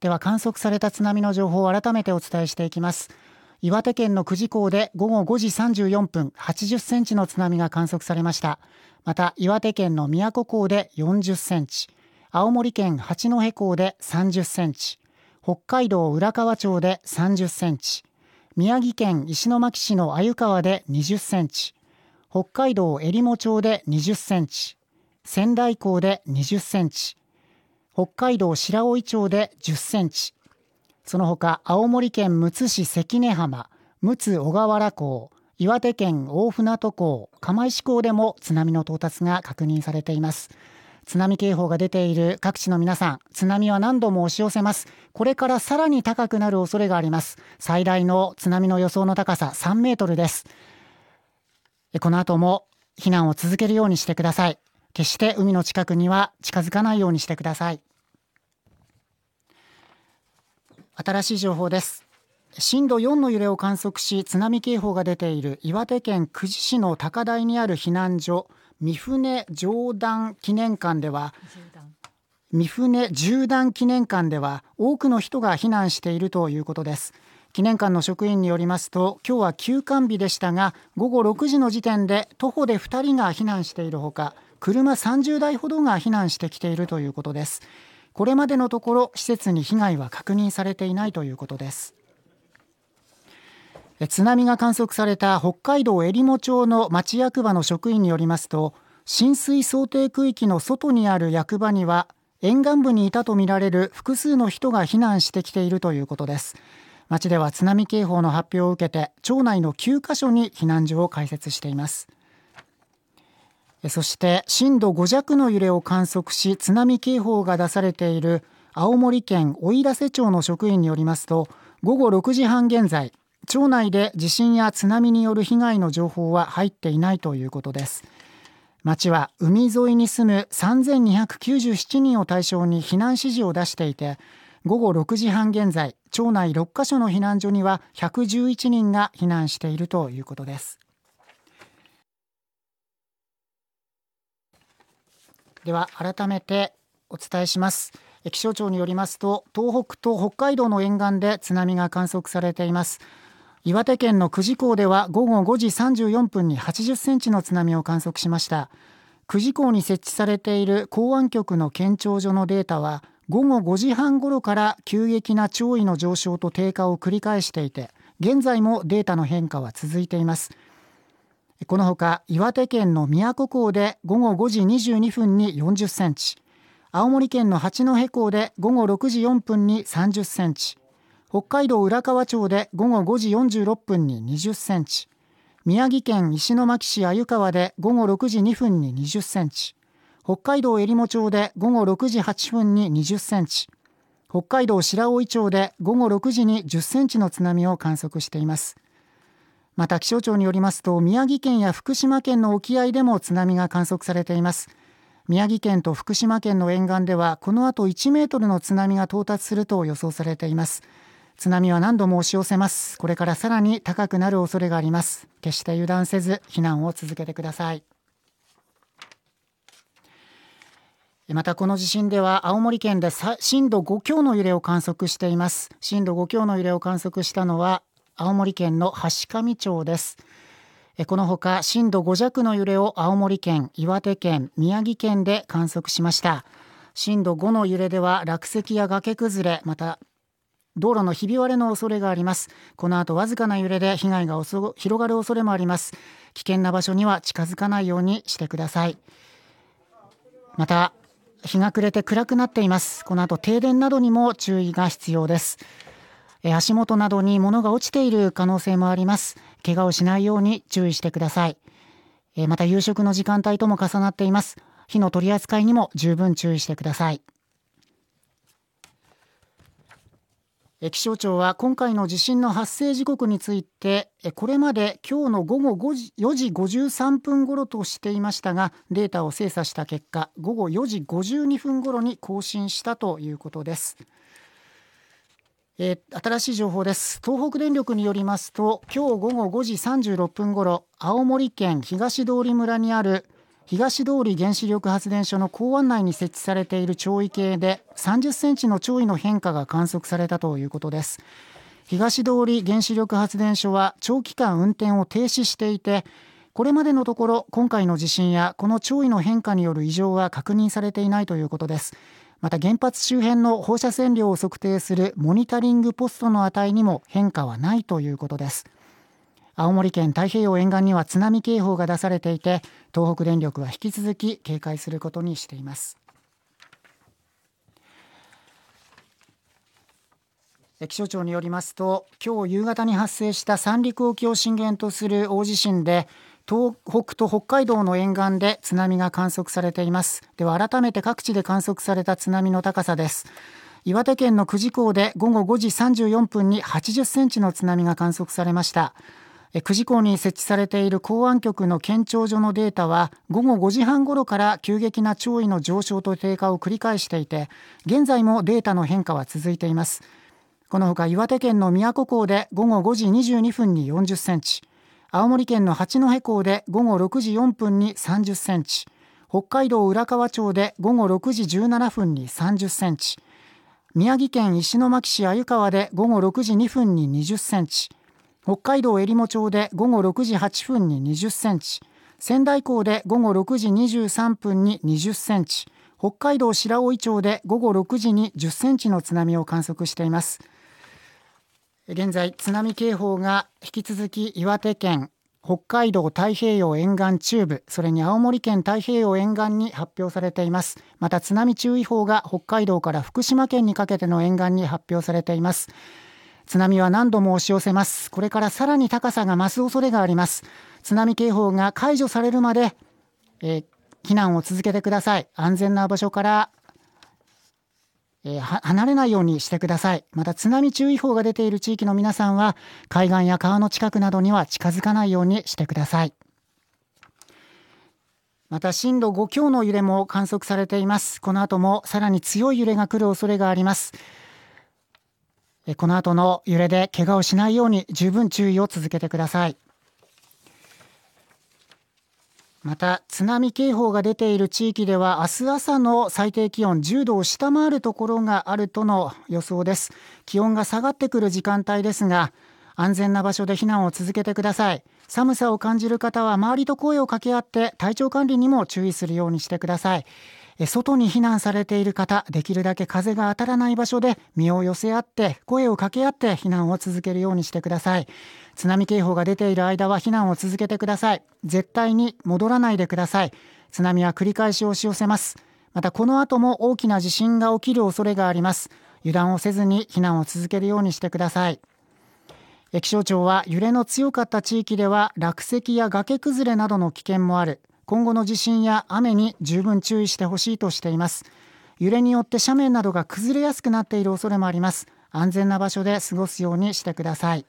では観測された津波の情報を改めてお伝えしていきます。岩手県の久慈港で午後5時34分80センチの津波が観測されました。また岩手県の宮古港で40センチ青森県八戸港で30センチ北海道浦河町で30センチ宮城県石巻市の鮎川で20センチ北海道えりも町で20センチ仙台港で20センチ北海道白老町で10センチその他青森県むつ市関根浜陸奥小川原港岩手県大船渡港釜石港でも津波の到達が確認されています。津波警報が出ている各地の皆さん津波は何度も押し寄せます。これからさらに高くなる恐れがあります。最大の津波の予想の高さ3メートルです。この後も避難を続けるようにしてください。決して海の近くには近づかないようにしてください。新しい情報です。震度4の揺れを観測し津波警報が出ている岩手県久慈市の高台にある避難所三船上段記念館では三船縦断記念館では多くの人が避難しているということです。記念館の職員によりますと今日は休館日でしたが午後6時の時点で徒歩で2人が避難しているほか車30台ほどが避難してきているということです。これまでのところ施設に被害は確認されていないということです。津波が観測された北海道えりも町の町役場の職員によりますと浸水想定区域の外にある役場には沿岸部にいたとみられる複数の人が避難してきているということです。町では津波警報の発表を受けて町内の9カ所に避難所を開設しています。そして震度5弱の揺れを観測し津波警報が出されている青森県おいらせ町の職員によりますと午後6時半現在町内で地震や津波による被害の情報は入っていないということです。町は海沿いに住む3297人を対象に避難指示を出していて午後6時半現在町内6カ所の避難所には111人が避難しているということです。では改めてお伝えします。気象庁によりますと東北と北海道の沿岸で津波が観測されています。岩手県の久慈港では午後5時34分に80センチの津波を観測しました。久慈港に設置されている港湾局の検潮所のデータは午後5時半ごろから急激な潮位の上昇と低下を繰り返していて現在もデータの変化は続いています。このほか岩手県の宮古港で午後5時22分に40センチ青森県の八戸港で午後6時4分に30センチ北海道浦河町で午後5時46分に20センチ宮城県石巻市鮎川で午後6時2分に20センチ北海道えりも町で午後6時8分に20センチ北海道白老町で午後6時に10センチの津波を観測しています。また気象庁によりますと宮城県や福島県の沖合でも津波が観測されています。宮城県と福島県の沿岸ではこの後1メートルの津波が到達すると予想されています。津波は何度も押し寄せます。これからさらに高くなる恐れがあります。決して油断せず避難を続けてください。またこの地震では青森県で震度5強の揺れを観測しています。震度5強の揺れを観測したのは青森県の橋上町です。このほか震度5弱の揺れを青森県岩手県宮城県で観測しました。震度5の揺れでは落石や崖崩れまた道路のひび割れの恐れがあります。この後わずかな揺れで被害が広がる恐れもあります。危険な場所には近づかないようにしてください。また日が暮れて暗くなっています。この後停電などにも注意が必要です。足元などに物が落ちている可能性もあります。怪我をしないように注意してください。また夕食の時間帯とも重なっています。火の取り扱いにも十分注意してください。気象庁は今回の地震の発生時刻についてこれまで今日の午後5時4時53分ごろとしていましたがデータを精査した結果午後4時52分ごろに更新したということです。えー、新しい情報です。東北電力によりますと今日午後5時36分ごろ青森県東通村にある東通原子力発電所の港湾内に設置されている潮位計で30センチの潮位の変化が観測されたということです。東通原子力発電所は長期間運転を停止していてこれまでのところ今回の地震やこの潮位の変化による異常は確認されていないということです。また原発周辺の放射線量を測定するモニタリングポストの値にも変化はないということです。青森県太平洋沿岸には津波警報が出されていて東北電力は引き続き警戒することにしています。気象庁によりますと今日夕方に発生した三陸沖を震源とする大地震で東北と北海道の沿岸で津波が観測されています。では改めて各地で観測された津波の高さです。岩手県の久慈港で午後5時34分に80センチの津波が観測されました。久慈港に設置されている港湾局の県庁所のデータは午後5時半ごろから急激な潮位の上昇と低下を繰り返していて現在もデータの変化は続いています。このほか岩手県の宮古港で午後5時22分に40センチ青森県の八戸港で午後6時4分に30センチ北海道浦河町で午後6時17分に30センチ宮城県石巻市鮎川で午後6時2分に20センチ北海道えりも町で午後6時8分に20センチ仙台港で午後6時23分に20センチ北海道白老町で午後6時に10センチの津波を観測しています。現在津波警報が引き続き岩手県北海道太平洋沿岸中部それに青森県太平洋沿岸に発表されています。また津波注意報が北海道から福島県にかけての沿岸に発表されています。津波は何度も押し寄せます。これからさらに高さが増す恐れがあります。津波警報が解除されるまで、えー、避難を続けてください。安全な場所からえー、離れないようにしてください。また津波注意報が出ている地域の皆さんは海岸や川の近くなどには近づかないようにしてください。また震度5強の揺れも観測されています。この後もさらに強い揺れが来る恐れがあります。この後の揺れで怪我をしないように十分注意を続けてください。また津波警報が出ている地域では明日朝の最低気温10度を下回るところがあるとの予想です。気温が下がってくる時間帯ですが安全な場所で避難を続けてください。寒さを感じる方は周りと声を掛け合って体調管理にも注意するようにしてください。外に避難されている方できるだけ風が当たらない場所で身を寄せ合って声を掛け合って避難を続けるようにしてください。津波警報が出ている間は避難を続けてください。絶対に戻らないでください。津波は繰り返し押し寄せます。またこの後も大きな地震が起きる恐れがあります。油断をせずに避難を続けるようにしてください。気象庁は揺れの強かった地域では落石や崖崩れなどの危険もある。今後の地震や雨に十分注意してほしいとしています。揺れによって斜面などが崩れやすくなっている恐れもあります。安全な場所で過ごすようにしてください。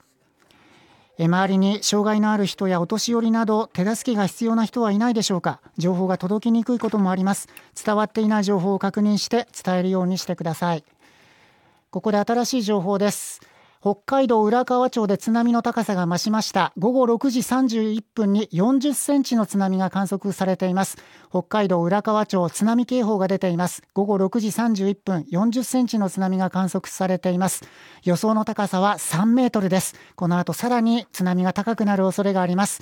周りに障害のある人やお年寄りなど手助けが必要な人はいないでしょうか？情報が届きにくいこともあります。伝わっていない情報を確認して伝えるようにしてください。ここで新しい情報です。北海道浦河町で津波の高さが増しました。午後6時31分に40センチの津波が観測されています。北海道浦河町津波警報が出ています。午後6時31分40センチの津波が観測されています。予想の高さは3メートルです。この後さらに津波が高くなる恐れがあります。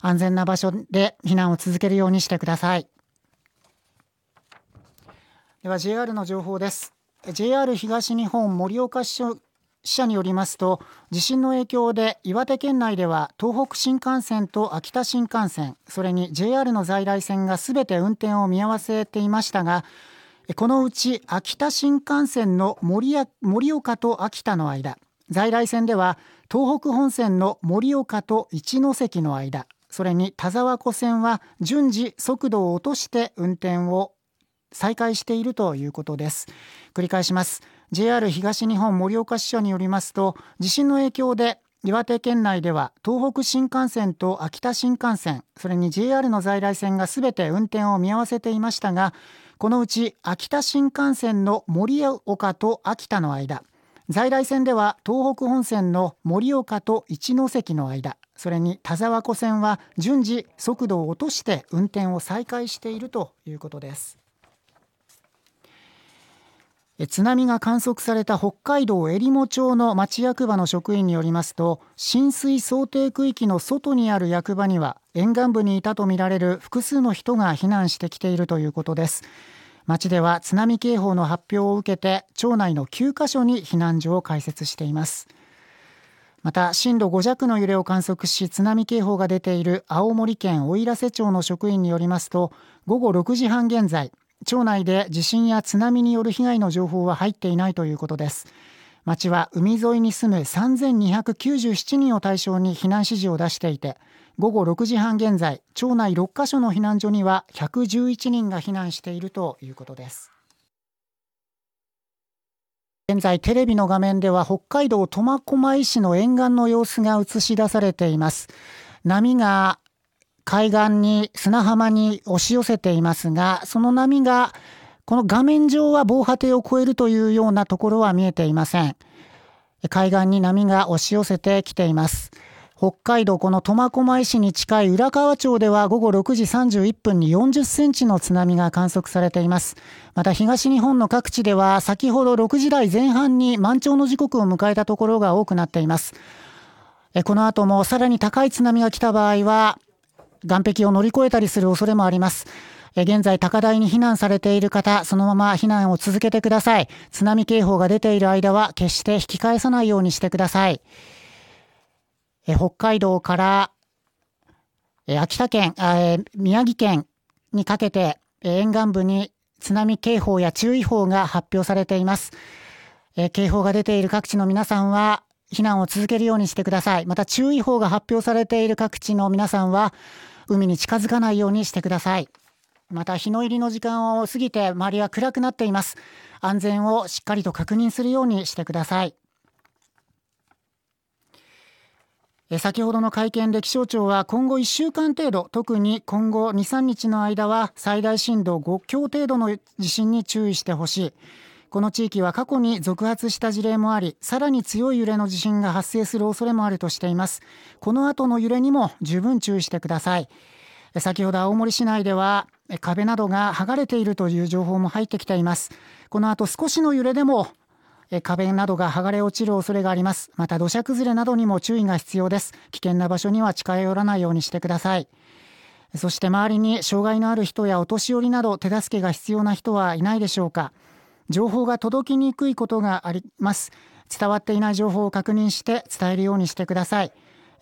安全な場所で避難を続けるようにしてください。では JR の情報です。JR 東日本盛岡市支社によりますと地震の影響で岩手県内では東北新幹線と秋田新幹線それに JR の在来線がすべて運転を見合わせていましたがこのうち秋田新幹線の盛岡と秋田の間在来線では東北本線の盛岡と一ノ関の間それに田沢湖線は順次速度を落として運転を再開しているということです。繰り返します。JR 東日本盛岡支社によりますと地震の影響で岩手県内では東北新幹線と秋田新幹線それに JR の在来線がすべて運転を見合わせていましたがこのうち秋田新幹線の盛岡と秋田の間在来線では東北本線の盛岡と一ノ関の間それに田沢湖線は順次速度を落として運転を再開しているということです。津波が観測された北海道えりも町の町役場の職員によりますと浸水想定区域の外にある役場には沿岸部にいたとみられる複数の人が避難してきているということです。町では津波警報の発表を受けて町内の9カ所に避難所を開設しています。また震度5弱の揺れを観測し津波警報が出ている青森県奥入瀬町の職員によりますと午後6時半現在町内で地震や津波による被害の情報は入っていないということです。町は海沿いに住む3297人を対象に避難指示を出していて午後6時半現在町内6カ所の避難所には111人が避難しているということです。現在テレビの画面では北海道苫小牧市の沿岸の様子が映し出されています。波が海岸に砂浜に押し寄せていますがその波がこの画面上は防波堤を越えるというようなところは見えていません。海岸に波が押し寄せてきています。北海道この苫小牧市に近い浦河町では午後6時31分に40センチの津波が観測されています。また東日本の各地では先ほど6時台前半に満潮の時刻を迎えたところが多くなっています。この後もさらに高い津波が来た場合は岸壁を乗り越えたりする恐れもあります。現在高台に避難されている方、そのまま避難を続けてください。津波警報が出ている間は決して引き返さないようにしてください。北海道から秋田県、宮城県にかけて沿岸部に津波警報や注意報が発表されています。警報が出ている各地の皆さんは避難を続けるようにしてください。また注意報が発表されている各地の皆さんは海に近づかないようにしてください。また日の入りの時間を過ぎて周りは暗くなっています。安全をしっかりと確認するようにしてください。先ほどの会見で気象庁は今後1週間程度特に今後2、3日の間は最大震度5強程度の地震に注意してほしいこの地域は過去に続発した事例もありさらに強い揺れの地震が発生する恐れもあるとしています。この後の揺れにも十分注意してください。先ほど青森市内では壁などが剥がれているという情報も入ってきています。この後少しの揺れでも壁などが剥がれ落ちる恐れがあります。また土砂崩れなどにも注意が必要です。危険な場所には近寄らないようにしてください。そして周りに障害のある人やお年寄りなど手助けが必要な人はいないでしょうか。情報が届きにくいことがあります。伝わっていない情報を確認して伝えるようにしてください。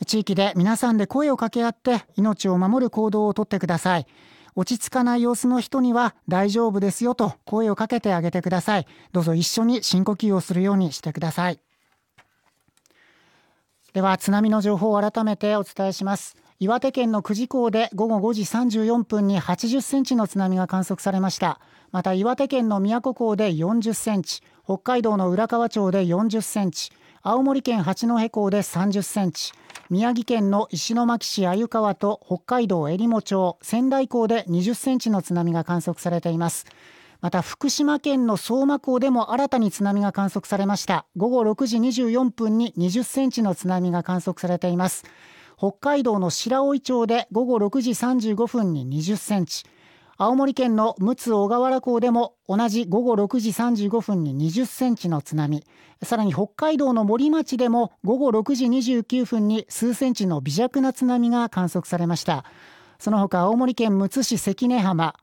地域で皆さんで声を掛け合って命を守る行動をとってください。落ち着かない様子の人には大丈夫ですよと声をかけてあげてください。どうぞ一緒に深呼吸をするようにしてください。では津波の情報を改めてお伝えします。岩手県の久慈港で午後5時34分に80センチの津波が観測されました。また岩手県の宮古港で40センチ北海道の浦河町で40センチ青森県八戸港で30センチ宮城県の石巻市鮎川と北海道えりも町仙台港で20センチの津波が観測されています。また福島県の相馬港でも新たに津波が観測されました。午後6時24分に20センチの津波が観測されています。北海道の白老町で午後6時35分に20センチ。青森県の陸奥小河原港でも同じ午後6時35分に20センチの津波。さらに北海道の森町でも午後6時29分に数センチの微弱な津波が観測されました。その他青森県むつ市関根浜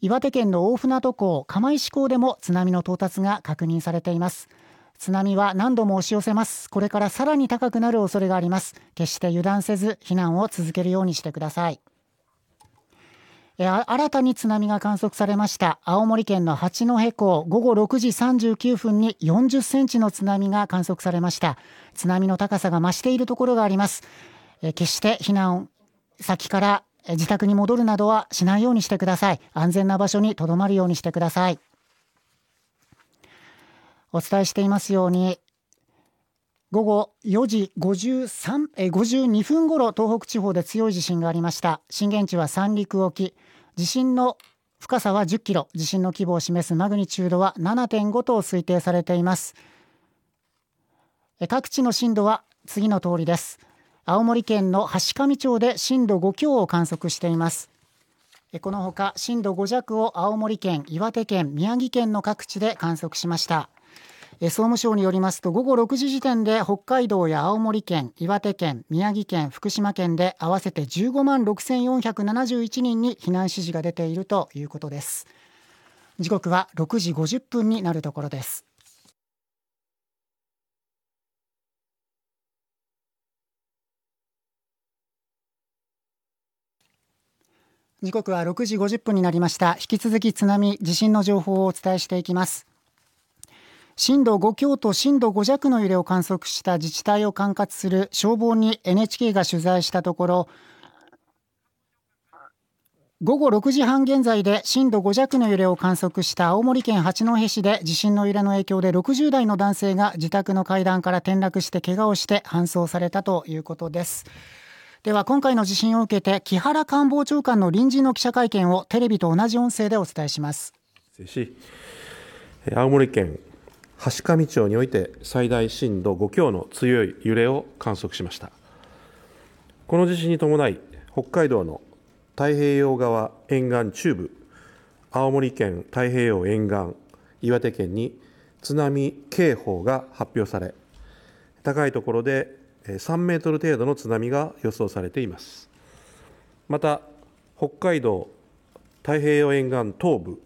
岩手県の大船渡港釜石港でも津波の到達が確認されています。津波は何度も押し寄せます。これからさらに高くなる恐れがあります。決して油断せず避難を続けるようにしてください。新たに津波が観測されました。青森県の八戸港午後6時39分に40センチの津波が観測されました。津波の高さが増しているところがあります。決して避難先から自宅に戻るなどはしないようにしてください。安全な場所に留まるようにしてください。お伝えしていますように午後4時53え52分ごろ東北地方で強い地震がありました。震源地は三陸沖。地震の深さは10キロ。地震の規模を示すマグニチュードは7.5と推定されています。各地の震度は次の通りです。青森県の橋上町で震度5強を観測しています。このほか震度5弱を青森県、岩手県、宮城県の各地で観測しました。総務省によりますと午後6時時点で北海道や青森県、岩手県、宮城県、福島県で合わせて15万6471人に避難指示が出ているということです。時刻は6時50分になるところです。時刻は6時50分になりました。引き続き津波地震の情報をお伝えしていきます。震度5強と震度5弱の揺れを観測した自治体を管轄する消防に NHK が取材したところ午後6時半現在で震度5弱の揺れを観測した青森県八戸市で地震の揺れの影響で60代の男性が自宅の階段から転落して怪我をして搬送されたということです。では今回の地震を受けて木原官房長官の臨時の記者会見をテレビと同じ音声でお伝えします。青森県橋上町において最大震度5強の強い揺れを観測しましたこの地震に伴い北海道の太平洋側沿岸中部青森県太平洋沿岸岩手県に津波警報が発表され高いところで3メートル程度の津波が予想されています。また、北海道太平洋沿岸東部、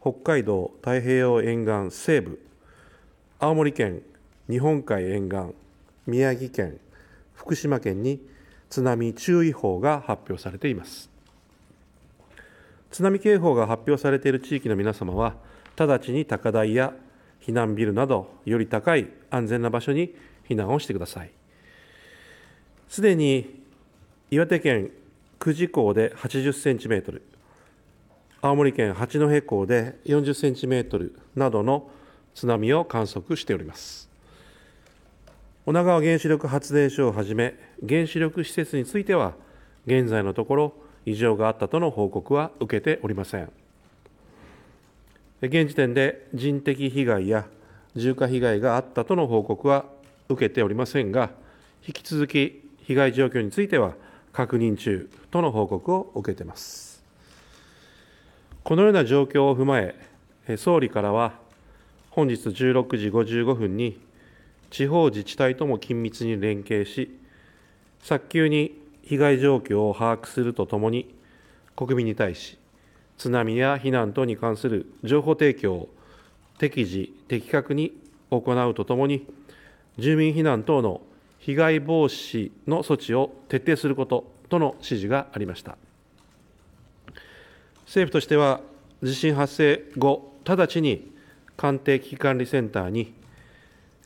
北海道太平洋沿岸西部、青森県日本海沿岸、宮城県、福島県に津波注意報が発表されています。津波警報が発表されている地域の皆様は、直ちに高台や避難ビルなど、より高い安全な場所に避難をしてください。すでに岩手県久慈港で80センチメートル、青森県八戸港で40センチメートルなどの津波を観測しております。女川原子力発電所をはじめ、原子力施設については、現在のところ、異常があったとの報告は受けておりません。現時点で人的被害や重火被害があったとの報告は受けておりませんが、引き続き被害状況については確認中との報告を受けています。このような状況を踏まえ、総理からは本日16時55分に地方自治体とも緊密に連携し、早急に被害状況を把握するとともに、国民に対し、津波や避難等に関する情報提供を適時、的確に行うとともに、住民避難等の被害防止の措置を徹底することとの指示がありました。政府としては、地震発生後、直ちに官邸危機管理センターに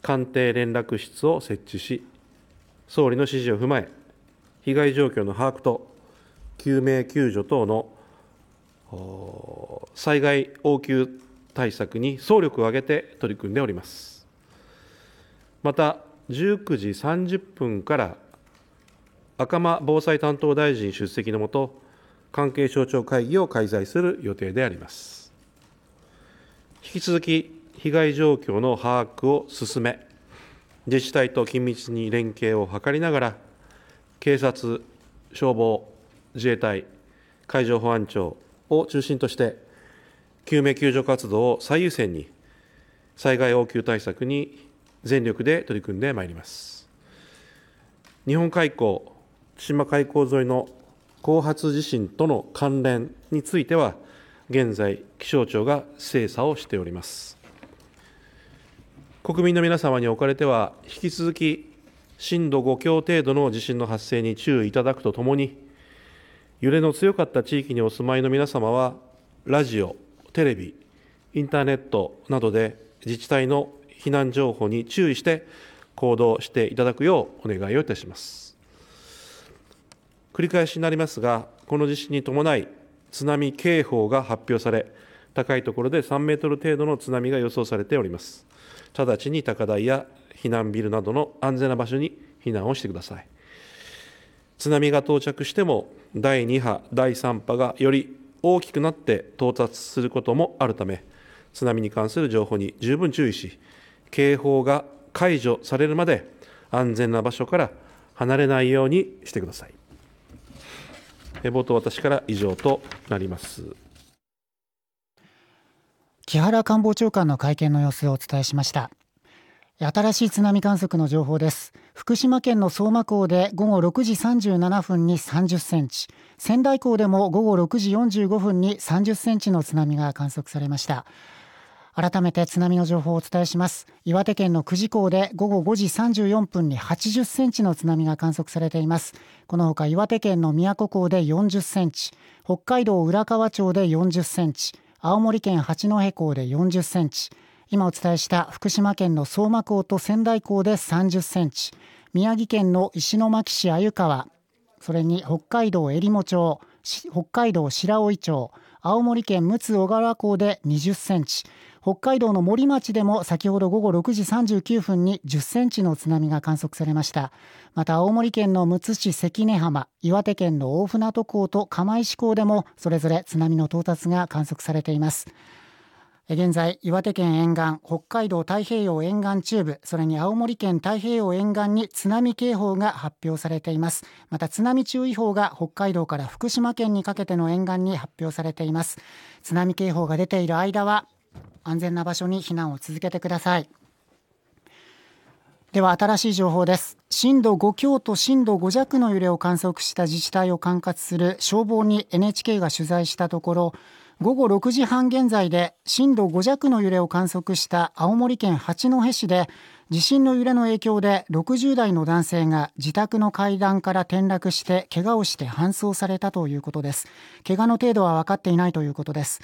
官邸連絡室を設置し、総理の指示を踏まえ、被害状況の把握と救命救助等の災害応急対策に総力を挙げて取り組んでおります。また、19時30分から赤間防災担当大臣出席のもと、関係省庁会議を開催する予定であります。引き続き、被害状況の把握を進め、自治体と緊密に連携を図りながら、警察、消防、自衛隊、海上保安庁を中心として、救命救助活動を最優先に、災害応急対策に全力で取り組んでまいります。日本海溝、千島海溝沿いの後発地震との関連については、現在、気象庁が精査をしております。国民の皆様におかれては、引き続き震度5強程度の地震の発生に注意いただくとともに、揺れの強かった地域にお住まいの皆様は、ラジオ、テレビ、インターネットなどで自治体の避難情報に注意して行動していただくようお願いをいたします。繰り返しになりますが、この地震に伴い、津波警報が発表され、高いところで3メートル程度の津波が予想されております。直ちに高台や避難ビルなどの安全な場所に避難をしてください。津波が到着しても、第2波、第3波がより大きくなって到達することもあるため、津波に関する情報に十分注意し、警報が解除されるまで安全な場所から離れないようにしてください。冒頭、私から以上となります。木原官房長官の会見の様子をお伝えしました。新しい津波観測の情報です。福島県の相馬港で午後6時37分に30センチ仙台港でも午後6時45分に30センチの津波が観測されました。改めて津波の情報をお伝えします。岩手県の久慈港で午後5時34分に80センチの津波が観測されています。このほか岩手県の宮古港で40センチ北海道浦河町で40センチ青森県八戸港で40センチ今お伝えした福島県の相馬港と仙台港で30センチ宮城県の石巻市鮎川それに北海道えりも町北海道白老町青森県陸奥小川港で20センチ北海道の森町でも先ほど午後6時39分に10センチの津波が観測されました。また青森県のむつ市関根浜岩手県の大船渡港と釜石港でもそれぞれ津波の到達が観測されています。現在岩手県沿岸北海道太平洋沿岸中部それに青森県太平洋沿岸に津波警報が発表されています。また津波注意報が北海道から福島県にかけての沿岸に発表されています。津波警報が出ている間は安全な場所に避難を続けてください。では新しい情報です。震度5強と震度5弱の揺れを観測した自治体を管轄する消防に NHK が取材したところ午後6時半現在で震度5弱の揺れを観測した青森県八戸市で地震の揺れの影響で60代の男性が自宅の階段から転落して怪我をして搬送されたということです。怪我の程度は分かっていないということです。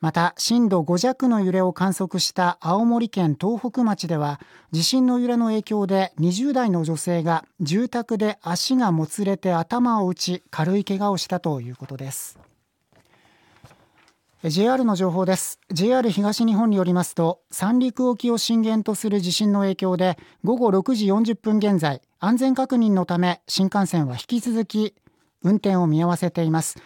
また震度5弱の揺れを観測した青森県東北町では地震の揺れの影響で20代の女性が住宅で足がもつれて頭を打ち軽い怪我をしたということです。JR の情報です。JR 東日本によりますと三陸沖を震源とする地震の影響で午後6時40分現在安全確認のため新幹線は引き続き運転を見合わせています。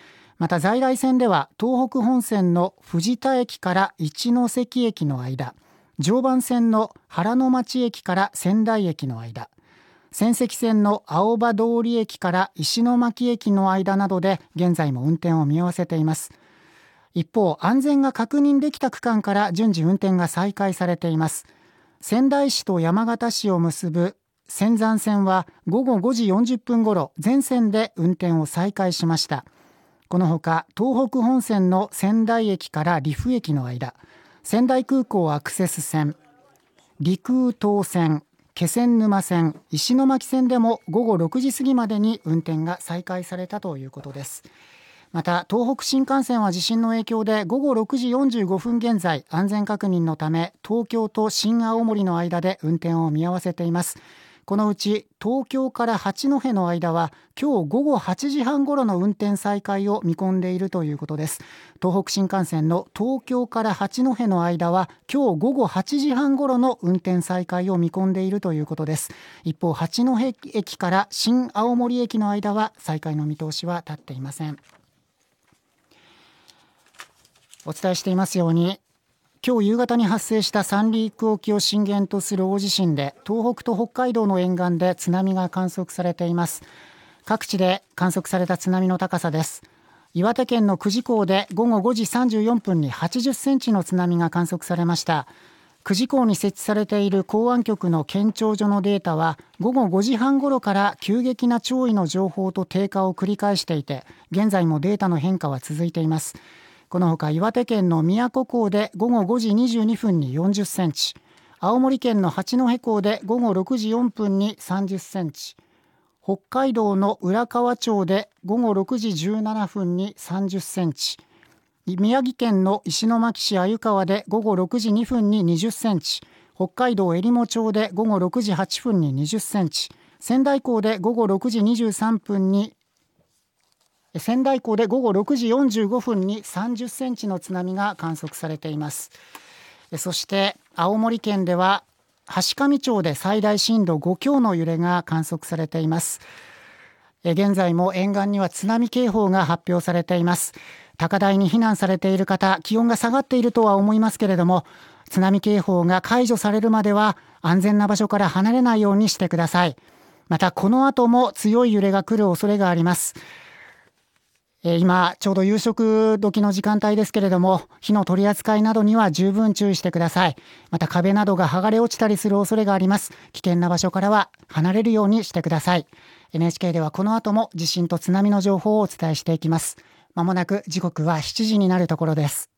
また在来線では東北本線の藤田駅から一ノ関駅の間常磐線の原ノ町駅から仙台駅の間仙石線の青葉通駅から石巻駅の間などで現在も運転を見合わせています。一方安全が確認できた区間から順次運転が再開されています。仙台市と山形市を結ぶ仙山線は午後5時40分ごろ全線で運転を再開しました。このほか東北本線の仙台駅から利府駅の間仙台空港アクセス線陸空東線気仙沼線石巻線でも午後6時過ぎまでに運転が再開されたということです。また東北新幹線は地震の影響で午後6時45分現在安全確認のため東京と新青森の間で運転を見合わせています。このうち東京から八戸の間は今日午後8時半ごろの運転再開を見込んでいるということです。東北新幹線の東京から八戸の間は今日午後8時半ごろの運転再開を見込んでいるということです。一方八戸駅から新青森駅の間は再開の見通しは立っていません。お伝えしていますように今日夕方に発生した三陸沖を震源とする大地震で東北と北海道の沿岸で津波が観測されています。各地で観測された津波の高さです。岩手県の久慈港で午後5時34分に80センチの津波が観測されました。久慈港に設置されている港湾局の県庁所のデータは午後5時半ごろから急激な潮位の情報と低下を繰り返していて現在もデータの変化は続いています。このほか岩手県の宮古港で午後5時22分に40センチ青森県の八戸港で午後6時4分に30センチ北海道の浦河町で午後6時17分に30センチ宮城県の石巻市鮎川で午後6時2分に20センチ北海道えりも町で午後6時8分に20センチ仙台港で午後6時23分に仙台港で午後6時45分に30センチの津波が観測されています。そして青森県では階上町で最大震度5強の揺れが観測されています。現在も沿岸には津波警報が発表されています。高台に避難されている方気温が下がっているとは思いますけれども津波警報が解除されるまでは安全な場所から離れないようにしてください。またこの後も強い揺れが来る恐れがあります。今ちょうど夕食時の時間帯ですけれども火の取り扱いなどには十分注意してください。また壁などが剥がれ落ちたりする恐れがあります。危険な場所からは離れるようにしてください。NHK ではこの後も地震と津波の情報をお伝えしていきます。まもなく時刻は7時になるところです。